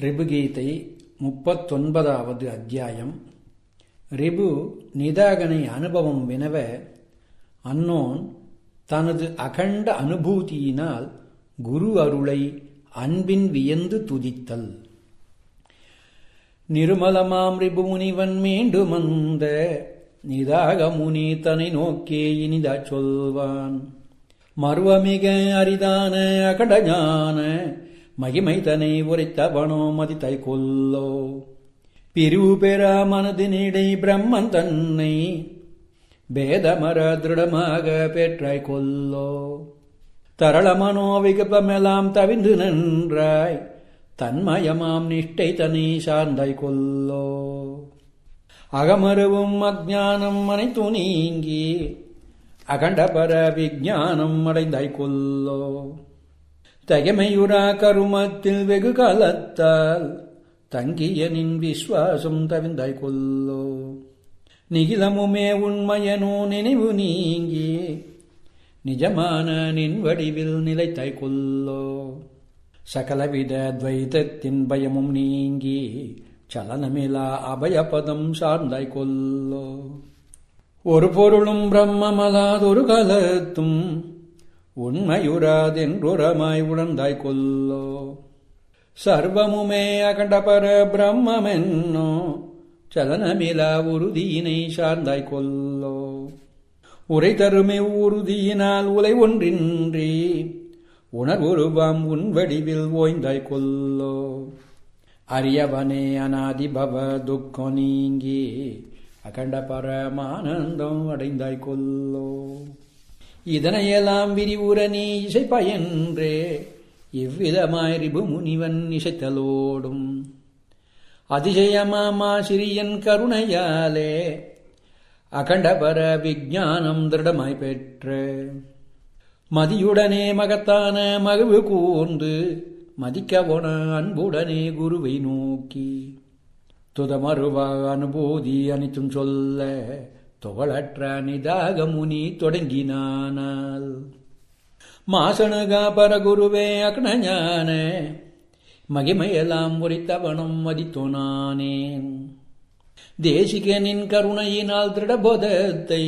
ரிபுகீதை முப்பத்தொன்பதாவது அத்தியாயம். ரிபு நிதாகனை அனுபவம் வினவ அன்னோன் தனது அகண்ட அனுபூதியினால் குரு அருளை அன்பின் வியந்து துதித்தல். நிருமலமாம் ரிபு முனிவன் மீண்டுமந்த நிதாக முனி தனை நோக்கே இனிதா சொல்வான். மர்வமிக அரிதான அகடஞான மகிமை தனை உரைத்தவனோ மதித்தை கொல்லோ பிரிவு பெறா மனதினிடை பிரம்மன் தன்னை பேதமர திருடமாக பெற்றாய் கொல்லோ தரள மனோவிகப்பமெல்லாம் தவிந்து நின்றாய் தன்மயமாம் நிஷ்டை தனி சார்ந்தாய் கொல்லோ அகமருவும் அஜானம் அனைத்து நீங்கி அகண்டபர விஜானம் அடைந்தாய் கொல்லோ தகைமையுறா கருமத்தில் வெகு காலத்தால் தங்கிய நின் விஸ்வாசம் தவிந்தாய் கொல்லோ. நிகிலமுமே உண்மையனோ நினைவு நீங்கி நிஜமான நின் வடிவில் நிலைத்தாய் கொல்லோ. சகலவித துவைதத்தின் பயமும் நீங்கி சலனமிலா அபயபதம் சார்ந்தாய் கொல்லோ. ஒரு பொருளும் பிரம்மமலாதொரு காலத்தும் உண்மையுறாதென்றுரமாய் உணர்ந்தாய் கொல்லோ சர்வமுமே அகண்டபர பிரம்மென்னோ சலனமிலா உறுதியினை சார்ந்தாய் கொல்லோ உரை தருமை உறுதியினால் உலை ஒன்றின்றி உணர்வுருவாம் உன் வடிவில் ஓய்ந்தாய் கொல்லோ அரியவனே அநாதிபவ துக்கம் நீங்கி அகண்ட பரமானந்தம் அடைந்தாய் கொல்லோ இதனையெல்லாம் விரிவுற நீ இசை பயன்றே இவ்விதமாய் ரிபு முனிவன் இசைத்தலோடும். அதிசயமாமா சிறியன் கருணையாலே அகண்டபர விஜானம் திருடமாய் பெற்று. மதியுடனே மகத்தான மகிழ்வு கூர்ந்து மதிக்கவொன அன்புடனே குருவை நோக்கி. துதமருவா அனுபூதி அனைத்தும் சொல்ல தொகழற்ற நிதாக முனி தொடங்கினானால். மாசணுகா பரகுருவே அக்னஞான மகிமையெல்லாம் உரித்தவனும் மதித்தோனானேன் தேசிகனின் கருணையினால் திருடபோதத்தை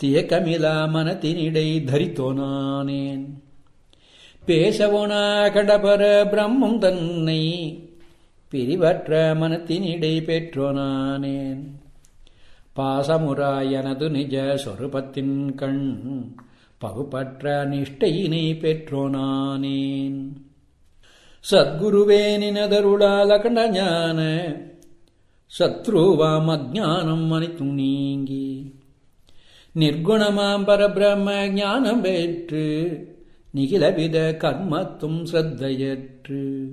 தியக்கமிலா மனத்தினிடை தரித்தோனானேன் பேசவோனா கடபர பிரம்மம் தன்னை பிரிவற்ற மனத்தினிடை பெற்றோனானேன் பாசமுராயனது நிஜ சொருபத்தின் கண். பகுப்பற்ற நிஷ்டையினை பெற்றோனானேன் சத்குருவே நினதருளால் அகண்ட ஞான சத்ருவாம் அஜானம் அனைத்தும் நீங்கி. நிர்குணமாம் பரபிரம ஞானம் பெற்று நிகிலவித கர்மத்தும் ஸ்ரத்தையற்று.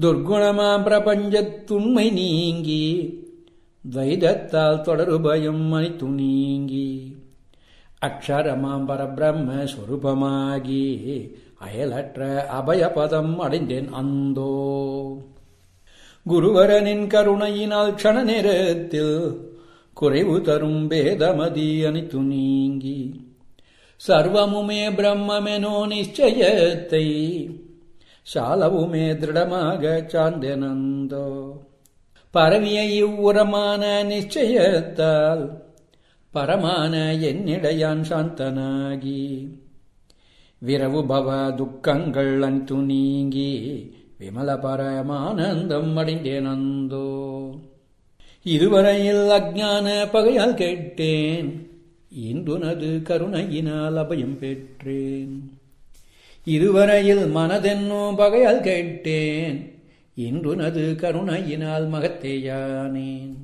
துர்குணமாம் பிரபஞ்சத்துண்மை நீங்கி துவைதத்தால் தொடருபயம் பயம் அனைத்து நீங்கி அக்ஷரமாம் பரபிரம்ம சொரூபமாகி அயலற்ற அபயபதம் அடைந்தேன் அந்தோ. குருவரனின் கருணையினால் க்ஷண நேரத்தில் குறைவு தரும் பேதமதி அனைத்து நீங்கி சர்வமுமே பிரம்மெனோ நிச்சயத்தை சாலவுமே திருடமாக சார்ந்தெனந்தோ பரவிய இவ்வுரமான நிச்சயத்தால் பரமான என்னிடையான் சாந்தனாகி. விரவு பவ துக்கங்கள் அனைத்து நீங்கி விமல பரமானந்தம் அடைந்தேனந்தோ இதுவரையில் அஜான பகையால் கேட்டேன். இன்றுனது கருணையினால் அபயம் பெற்றேன். இதுவரையில் மனதென்னோ பகையால் கேட்டேன். இன்றுனது கருணையினால் மகத்தேயானேன்.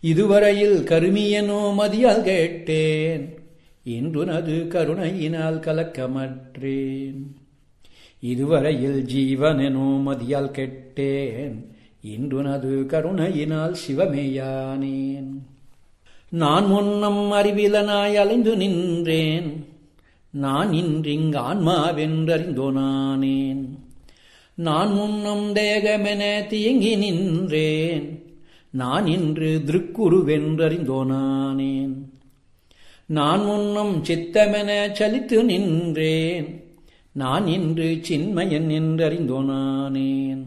இதுவரையில் கருமியனோ மதியால் கேட்டேன். இன்றுனது கருணையினால் கலக்கமற்றேன். இதுவரையில் ஜீவனெனோ மதியால் கெட்டேன். இன்றுனது கருணையினால் சிவமேயானேன். நான் முன்னம் அறிவிலனாய் அலைந்து நின்றேன். நான் இன்றிங் ஆன்மாவென்றறிந்தோனானேன் நான் முன்னம் தேகமென தீங்கி நின்றேன். நான் இன்று திருக்குருவென்றறிந்தோனானேன். நான் முன்னம் சித்தமென சலித்து நின்றேன். நான் இன்று சின்மயன் என்றறிந்தோனானேன்.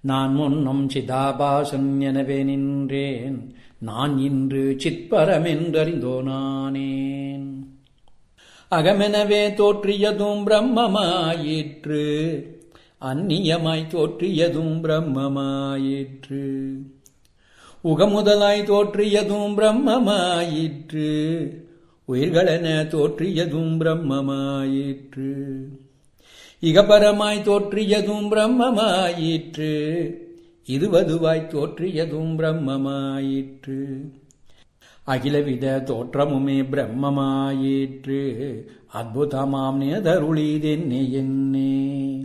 நான் முன்னம் சிதாபாசன் எனவே நின்றேன். நான் இன்று சித்பரம் என்றறிந்தோனானேன். அகமெனவே தோற்றியதும் பிரம்மமாயிற்று. அந்நியமாய் தோற்றியதும் பிரம்மமாயிற்று. உகமுதலாய் தோற்றியதும் பிரம்மமாயிற்று. உயிர்களென தோற்றியதும் பிரம்மமாயிற்று. இகபரமாய் தோற்றியதும் பிரம்மமாயிற்று. இருவதுவாய் தோற்றியதும் பிரம்மமாயிற்று. அகிலவித தோற்றமுமே பிரம்மமாயிற்று. அற்புதமாம் நேதருளிதென்னே என்னே.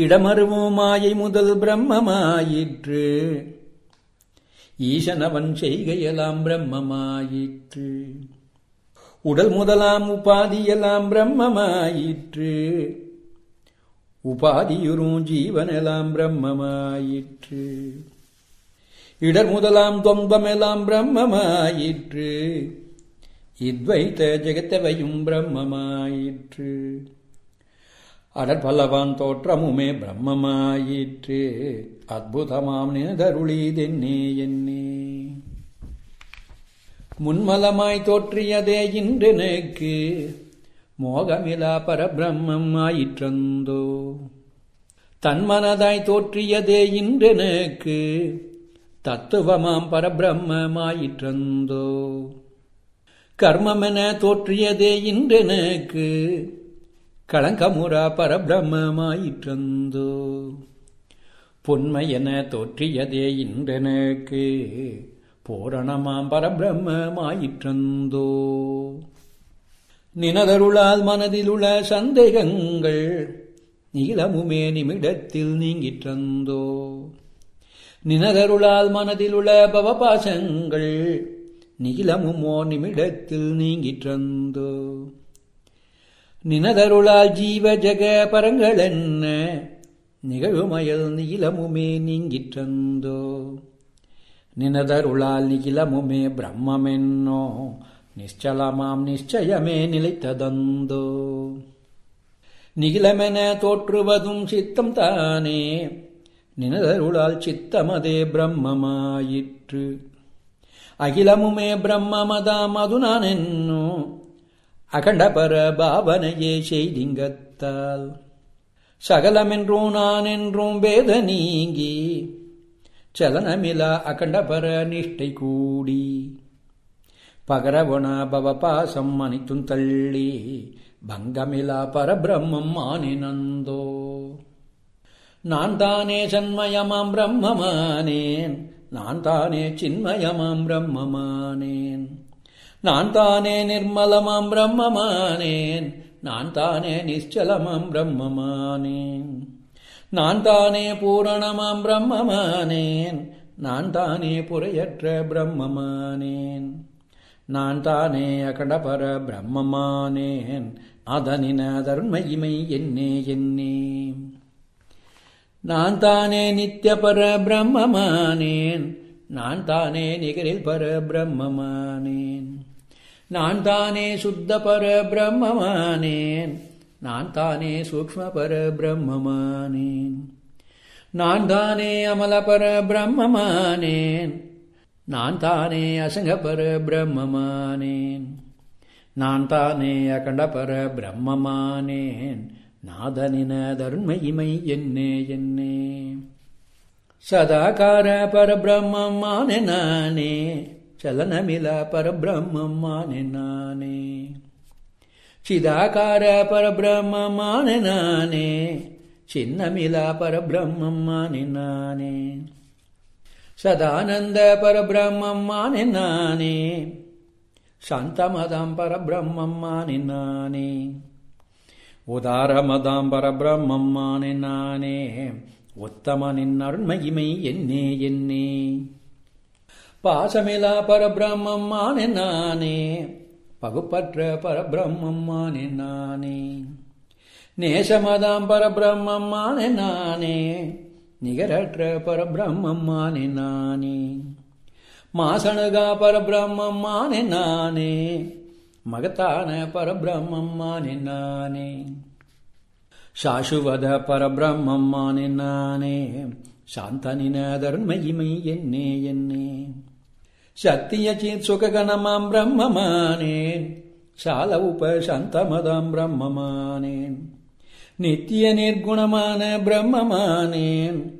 இடமருவோ மாயை முதல் பிரம்மமாயிற்று. ஈசனவன் செய்கையெல்லாம் பிரம்மமாயிற்று. உடல் முதலாம் உபாதியெல்லாம் பிரம்மமாயிற்று. உபாதியுறும் ஜீவனெல்லாம் பிரம்மமாயிற்று. இடர் முதலாம் தொம்பமெல்லாம் பிரம்மமாயிற்று. இத்வைத்த ஜெகத்தவையும் பிரம்மமாயிற்று. அடர் பல்லவான் தோற்றமுமே பிரம்மமாயிற்று. அற்புதமாம் நினதருளீதென்னே என்னே. முன்மலமாய் தோற்றியதே இன்று நேக்கு. மோகமிலா பரபிரம்மம் ஆயிற்றந்தோ தன்மனதாய் தோற்றியதே இன்று நேக்கு. தத்துவமாம் பரபிரம்மமாயிற்றந்தோ. கர்மமென தோற்றியதே இன்றெனக்கு களங்கமுறா பரபிரம்மமாயிற்றந்தோ பொன்மையென தோற்றியதே இன்றெனக்கு பூரணமாம் பரபிரம்மமாயிற்றந்தோ நினதருளால் மனதிலுள்ள சந்தேகங்கள் நீளமுமே நிமிடத்தில் நீங்கிற்றந்தோ. நினதருளால் மனதிலுள்ள பவபாசங்கள் நீளமுமோ நிமிடத்தில் நீங்கிற்றந்தோ. நினதருளால் ஜீவ ஜக பரங்களென்ன நிகழுமயல் நீளமுமே நீங்கிற்றந்தோ? நினதருளால் நிகிலமுமே பிரம்மென்னோ நிச்சலமாம் நிச்சயமே நிலைத்ததந்தோ? நிகிலமென தோற்றுவதும் சித்தம் தானே? நினதருளால் சித்தமதே பிரம்மமாயிற்று. அகிலமுமே பிரம்மமதாம் அது நான் என்னோ அகண்டபர பாவனையே செய்திங்கத்தால். சகலமென்றும் நான் என்றும் வேத நீங்கி சலனமிலா அகண்டபர நிஷ்டை கூடி. பகரவண பவபாசம் அனைத்தும் தள்ளி பங்கமிலா பரபிரம்மம் ஆனினந்தோ நான் தானே சன்மயமாம் பிரம்மமானேன் நான் தானே சின்மயமாம் பிரம்மமானேன். நான் தானே நிர்மலமாம் பிரம்மமானேன். நான் தானே நிச்சலமாம் பிரம்மமானேன். நான் தானே பூரணமாம் பிரம்மமானேன். நான் தானே புறையற்ற பிரம்மமானேன். நான் தானே அகடபர பிரம்மமானேன். அதனின தர்மயிமை என்னே என்னே நான் தானே நித்தியபர பிரம்மமானேன். நான் தானே நிகரில் பர பிரம்மமானேன். நான் தானே சுத்த பர பிரம்மமானேன் நான் தானே சூக்ம பர பிரம்மமானேன் நான் தானே அமல பர பிரம்மமானேன் நான் தானே அசங்க பர பிரம்மமானேன் நான் தானே அகண்ட பர பிரம்மமானேன் நாதனின தர்மயிமை என்னே என்னே. சதாகார பரபிரம்மமான நானே. చలనమిలా పరబ్రహ్మం మాని నానే చిదాకార పరబ్రహ్మం మాని నానే చిన్నమిలా పరబ్రహ్మం మాని నానే சதானந்த பரபிரம்மம்மானே நானே சாந்தமதாம் பரபிரம்மம்மானே நானே உதாரமதாம் பரபிரம்மம்மானே நானே உத்தமனின் அருண்மகிமை என்னே என்னே. பாசமிலா பரபிரம்மானே நானே பகுப்பற்ற பரபிரம்மானே நானே நேசமதாம் பரபிரம்மானே நானே நிகரற்ற பரபிரம்மானே நானே மாசணுகா பரபிரம்மானே நானே மகத்தான பரபிரம்மானே நானே ಶಾಶ್ವತ ಪರಬ್ರಹ್ಮಮ್ಮಾನೆ ನಾನೇ ಶಾಂತನಿನ ಧರ್ಮಯಿಮೈ ಎನ್ನೆ ಎನ್ನೆ சத்தியச்சீத் சுககணமாம் பிரம்மமானேன். சால உபசந்தமதாம் பிரம்மமானேன். நித்திய நிர்குணமான பிரம்மமானேன்.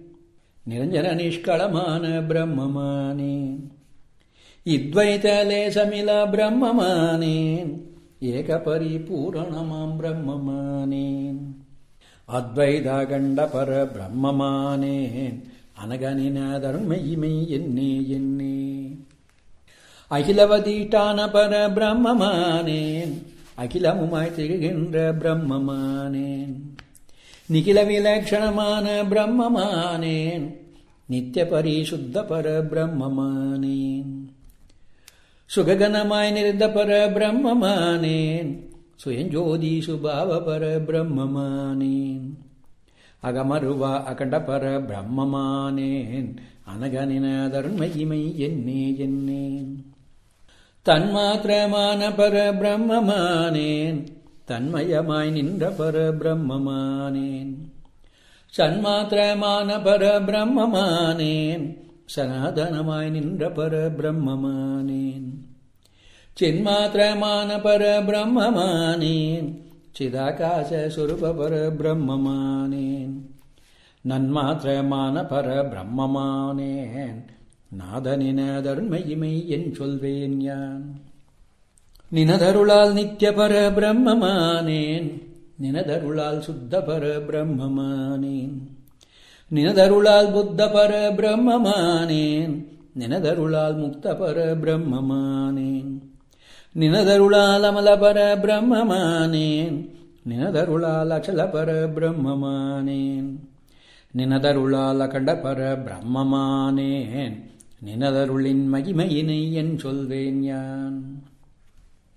நிரஞ்சன நிஷ்களமான பிரம்மமானேன். இத்வைதலே சமில பிரம்மமானேன். ஏக பரிபூரணமாம் பிரம்மமானேன். அத்வைதாகண்ட பர பிரம்மமானேன். அனகனின தருமையுமே என்னே என்னே. அகிலவதீட்டான பர பிரம்மமானேன் அகிலமுமாய் திகழ்கின்ற பிரம்மமானேன். நிகில விலட்சணமான பிரம்மமானேன். நித்திய பரிசுத்த பர பிரம்மமானேன் சுககனமாய் நிறைந்த பர பிரம்மமானேன் சுயஞ்சோதி சுபாவ பர பிரம்மமானேன் அகமருவா அகண்ட பர பிரம்மமானேன் அனகனின தர்மயிமை என்னே என்னேன். தன்மாத்திரமான பரபிரம்மமானேன் தன்மயமாய் நின்ற பரபிரம்மமானேன் சன்மாத்திரமான பரபிரம்மமானேன் சனாதனமாய் நின்ற பரபிரம்மமானேன் சின்மாத்திரமான பரபிரம்மமானேன் सनातनमायि பரபிரம்மமானேன் நன்மாத்திரமான பரபிரம்மமானேன் பிரம்மமானேன் நாதனின தர்மயிமை என் சொல்வேன் யான். நினதருளால் நித்திய பர பிரம்மமானேன். நினதருளால் சுத்த பர பிரம்மமானேன். நினதருளால் புத்த பர பிரம்மமானேன். நினதருளால் முக்த பர பிரம்மமானேன். நினதருளால் அமலபர பிரம்மமானேன். நினதருளால் அச்சலபர பிரம்மமானேன். நினதருளால் அகண்டபர பிரம்மமானேன். நினதருளின் மகிமையினை என் சொல்வேன் யான்.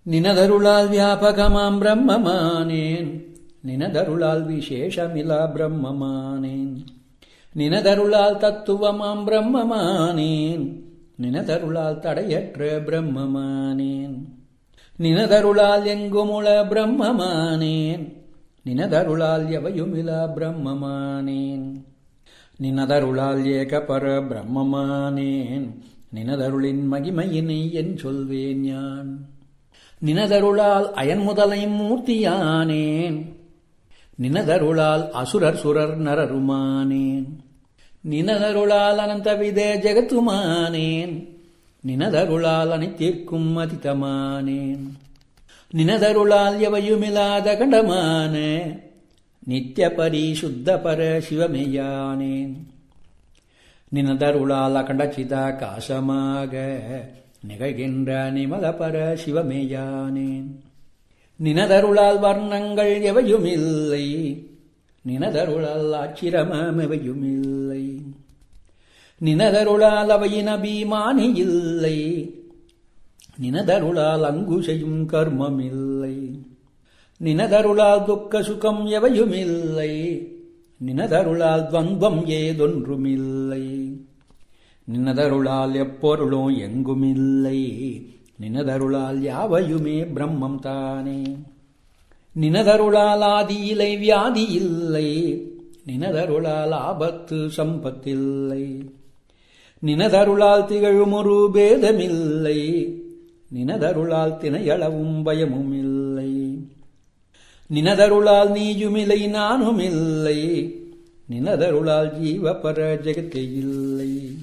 நினதருளால் வியாபகமாம் பிரம்மமானேன். நினதருளால் விசேஷமிலா பிரம்மமானேன். நினதருளால் தத்துவமாம் பிரம்மமானேன். நினதருளால் தடையற்ற பிரம்மமானேன். நினதருளால் எங்குமுள பிரம்மமானேன். நினதருளால் எவையுமிலா பிரம்மமானேன். நினதருளால் ஏக பர பிரம்மமானேன் நினதருளின் மகிமையினை என் சொல்வேன் யான். நினதருளால் அயன் முதலை மூர்த்தியானேன் நினதருளால் அசுரர் சுரர் நரருமானேன். நினதருளால் அனந்தவிதே ஜெகத்துமானேன் நினதருளால் அனைத்திற்கும் அதிதமானேன். நினதருளால் எவையுமில்லாத கண்டமான நித்திய பரிசுத்த பர சிவமெய்யானேன் நினதருளால் அகண்டச்சிதா காசமாக நிகழ்கின்ற நிமல பர சிவமேயானேன் நினதருளால் வர்ணங்கள் எவையுமில்லை. நினதருளால் ஆச்சிரமம் எவையுமில்லை. நினதருளால் அவையின் அபிமானி இல்லை. நினதருளால் அங்குசையும் கர்மமில்லை. நினதருளால் துக்க சுகம் எவையுமில்லை. நினதருளால் துவந்தம் ஏதொன்றுமில்லை. நினதருளால் எப்பொருளும் எங்குமில்லை. நினதருளால் யாவையுமே பிரம்மம் தானே. நினதருளால் ஆதியிலை வியாதி இல்லை. நினதருளால் ஆபத்து சம்பத்தில்லை. நினதருளால் திகழுமொரு பேதமில்லை. நினதருளால் திணையளவும் பயமும் இல்லை நினதருளால் நீயுமில்லை நானும் இல்லை நினதருளால் ஜீவபர ஜெகத்தே இல்லை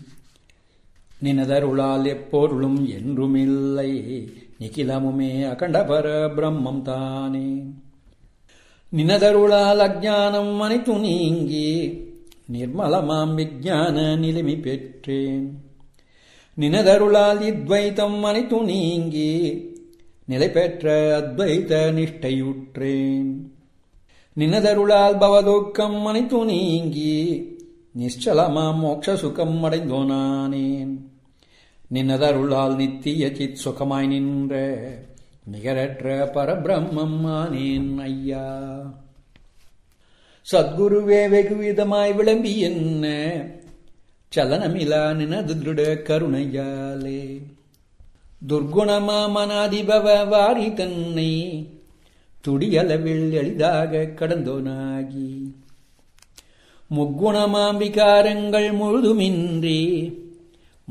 நினதருளால் எப்பொருளும் என்றும் இல்லை நிகிலமுமே அகண்டபர பிரம்மம் தானே நினதருளால் அஜானம் அனைத்து நீங்கி நிர்மலமாம் விஜான நிலைமை பெற்றேன். நினதருளால் இத்வைத்தம் அனைத்து நீங்கி நிலை பெற்ற அத்வைத நிஷ்டையுற்றேன். நினதருளால் பவதுக்கம் அனைத்து நீங்கி நிశ్చலமாம் மோட்ச சுகம் அடைந்தோனானேன் நினதருளால் நித்திய சித் சுகமாய் நின்ற நிகரற்ற பரபிரம்மம் ஆனேன் ஐயா. சத்குருவே வெகுவிதமாய் விளம்பி என்ன சலனமிலா நினது திருட கருணையாலே. துர்குணமாமனாதிபவ வாரி தன்னை துடியளவில் எளிதாக கடந்தோனாகி. முக்குணமாம் விகாரங்கள் முழுதுமின்றி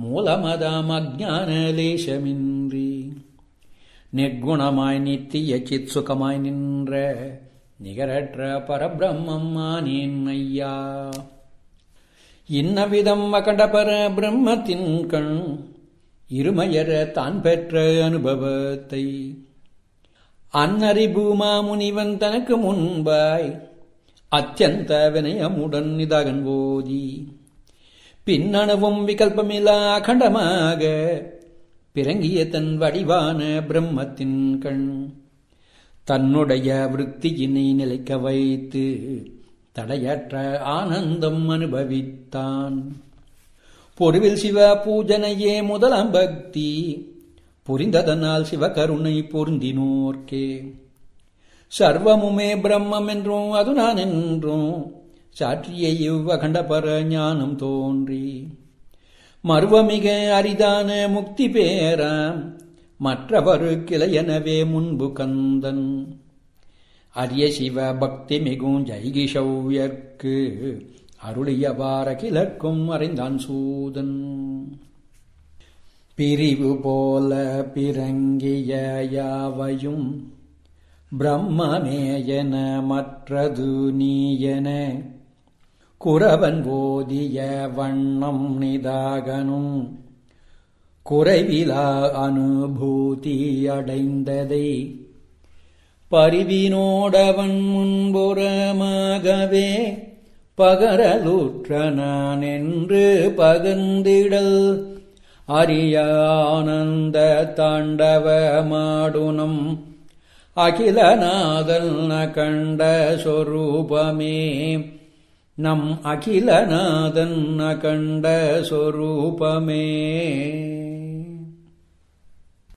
மூலமதாம் அஜான லேசமின்றி. நிர்குணமாய் நித்திய சித் சுகமாய் நின்ற நிகரற்ற பரபிரம்மம் ஆனேன் ஐயா. இன்னவிதம் அகண்ட பர பிரம்மத்தின் கண் இருமையர தான் பெற்ற அனுபவத்தை. அன்னரி பூமா முனிவன் தனக்கு முன்பாய் அத்தியந்த வினயமுடன் நிதாகன் போதி பின்னணுவும் விகல்பமில்லா அகண்டமாக பிறங்கிய தன் வடிவான பிரம்மத்தின் கண். தன்னுடைய விருத்தியினை நிலைக்க வைத்து தடையற்ற ஆனந்தம் அனுபவித்தான். பொருவில் சிவ பூஜனையே முதலாம் பக்தி. புரிந்ததனால் சிவகருணை பொருந்தினோர்க்கே. சர்வமுமே பிரம்மம் என்றும் அது நான் என்றும் சாற்றிய இவ்வகண்டபர ஞானம் தோன்றி. மர்வமிக அரிதான முக்தி பேராம் மற்றவரு கிளையனவே முன்பு கந்தன். அரிய சிவ பக்தி மிகும் ஜெய்கிஷவ்யர்க்கு அருளியவார கிழக்கும் அறிந்தான் சூதன். பிரிவு போல பிறங்கிய யாவையும் பிரம்மமேயன மற்றது நீயன குறவன் போதிய வண்ணம் நிதாகனும் குறைவிலா அனுபூதி அடைந்ததை பரிவினோடவன் முன்புறமாகவே பகரலுற்றனான் என்று பகந்திடல் அரியானந்த தாண்டவமாடுனம். அகிலநாதன் கண்ட சொரூபமே. நம் அகிலநாதன் கண்ட சொரூபமே.